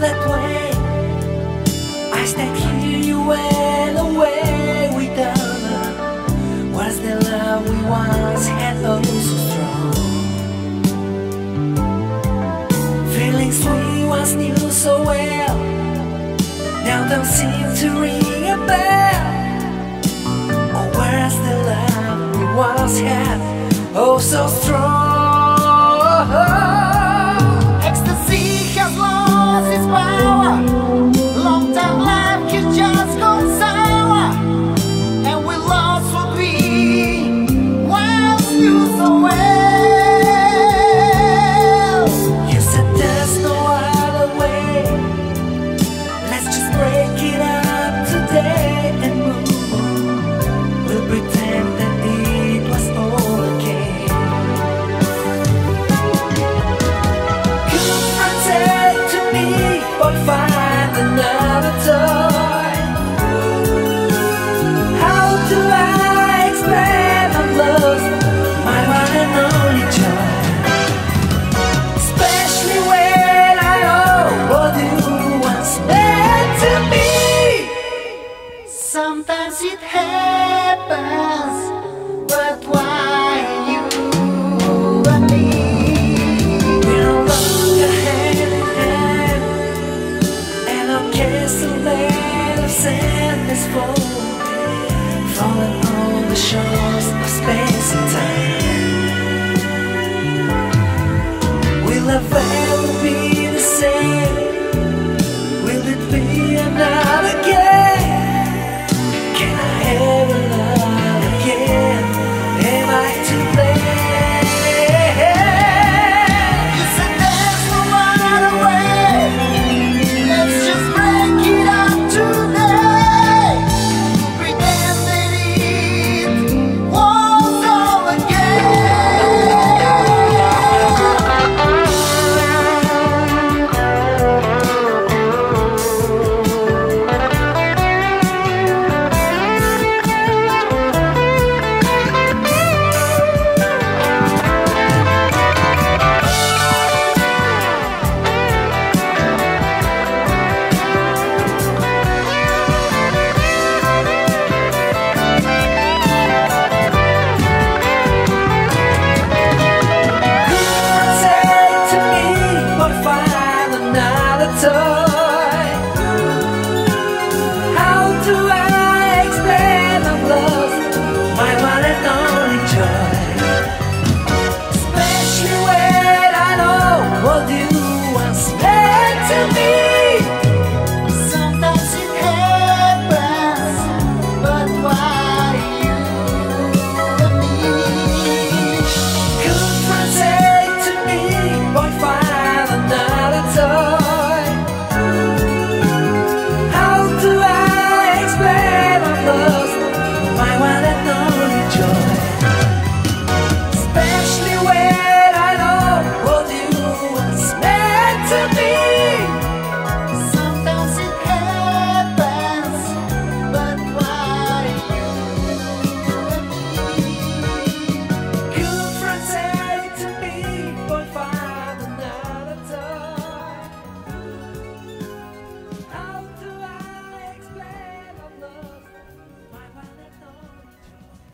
that way. I stand here, you went away with other. Was the love we once had oh so strong? Feelings we once knew so well now don't seem to ring a bell. Oh, where's the love we once had? Oh, so strong. Sometimes it happens, but why you and me? We're no longer hand in hand, and our castle of sand is folded, falling on the shores. So.